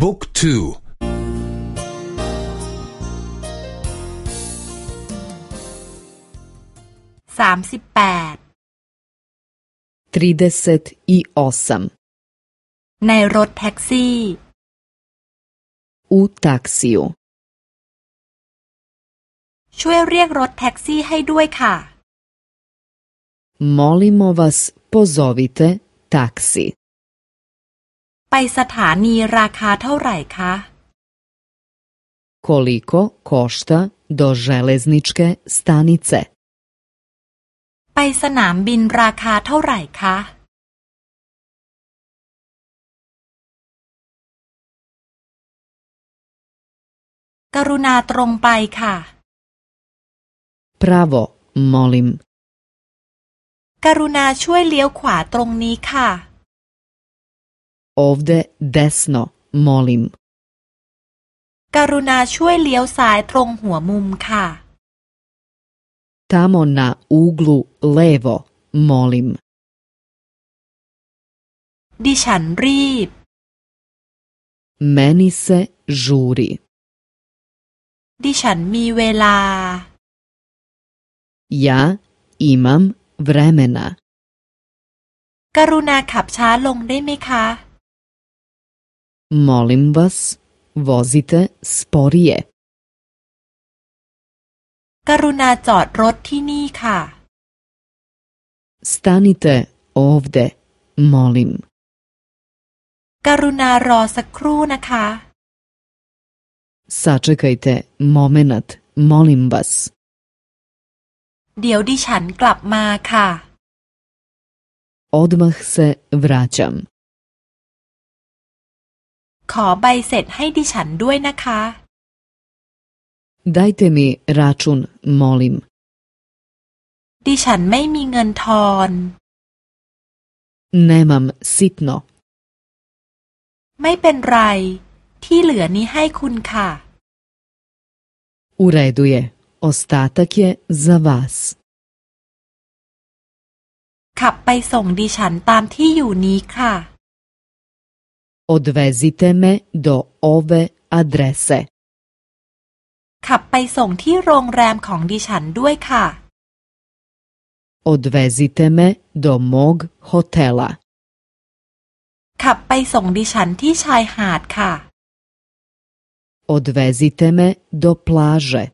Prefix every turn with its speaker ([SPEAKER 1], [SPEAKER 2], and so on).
[SPEAKER 1] บุ๊กทู
[SPEAKER 2] สามสิบแปดในรถแท็กซี่
[SPEAKER 3] u taksiju
[SPEAKER 2] ช่วยเรียกรถแท็กซี่ให้ด้วยค่ะ
[SPEAKER 3] Molimo vas pozovite taksi
[SPEAKER 2] ไปสถานีราคาเท่าไหร่คะ
[SPEAKER 3] Koliko košta do železničke stanice
[SPEAKER 2] ไปสนามบินราคาเท่าไหร่คะ กรุณาตรงไปค่ะ
[SPEAKER 3] Pravo, molim.
[SPEAKER 2] กรุณาช่วยเลี้ยวขวาตรงนี้ค่ะ
[SPEAKER 3] Ovde desno, molim.
[SPEAKER 2] กรุณาช่วยเลี้ยวซ้ายตรงหัวมุมค่ะ
[SPEAKER 3] Tamo na uglu levo, molim.
[SPEAKER 2] ดิฉันรีบ
[SPEAKER 3] Meni se žuri.
[SPEAKER 2] ดิฉันมีเวลา
[SPEAKER 3] Ja imam vremena.
[SPEAKER 2] กรุณาขับช้าลงได้ไหมคะ
[SPEAKER 3] Molim vas, vozite sporije.
[SPEAKER 2] กรุณาจอดรถที่นี่ค่ะ
[SPEAKER 3] Stanite ovde, molim.
[SPEAKER 2] กรุณารอสักครู่นะคะ
[SPEAKER 3] Sačekajte momenat, molim vas.
[SPEAKER 2] เดี๋ยวดิฉันกลับมาค่ะ
[SPEAKER 3] Odmah se vraćam.
[SPEAKER 2] ขอใบเสร็จให้ดิฉันด้วยนะคะ
[SPEAKER 3] Dajte mi račun, molim.
[SPEAKER 2] ดิฉันไม่มีเงินทอน
[SPEAKER 3] Nemam sitno.
[SPEAKER 2] ไม่เป็นไร ที่เหลือนี้ให้คุณค่ะ
[SPEAKER 3] U redu je. Ostatak je za vas.
[SPEAKER 2] ขับไปส่งดิฉันตามที่อยู่นี้ค่ะ
[SPEAKER 3] Odvezite me do ove adrese.
[SPEAKER 2] ขับไปส่งที่โรงแรมของดิฉันด้วยค่ะ
[SPEAKER 3] Odvezite me do mog hotela.
[SPEAKER 2] ขับไปส่งดิฉันที่ชายหาดค่ะ
[SPEAKER 3] Odvezite me do plaže.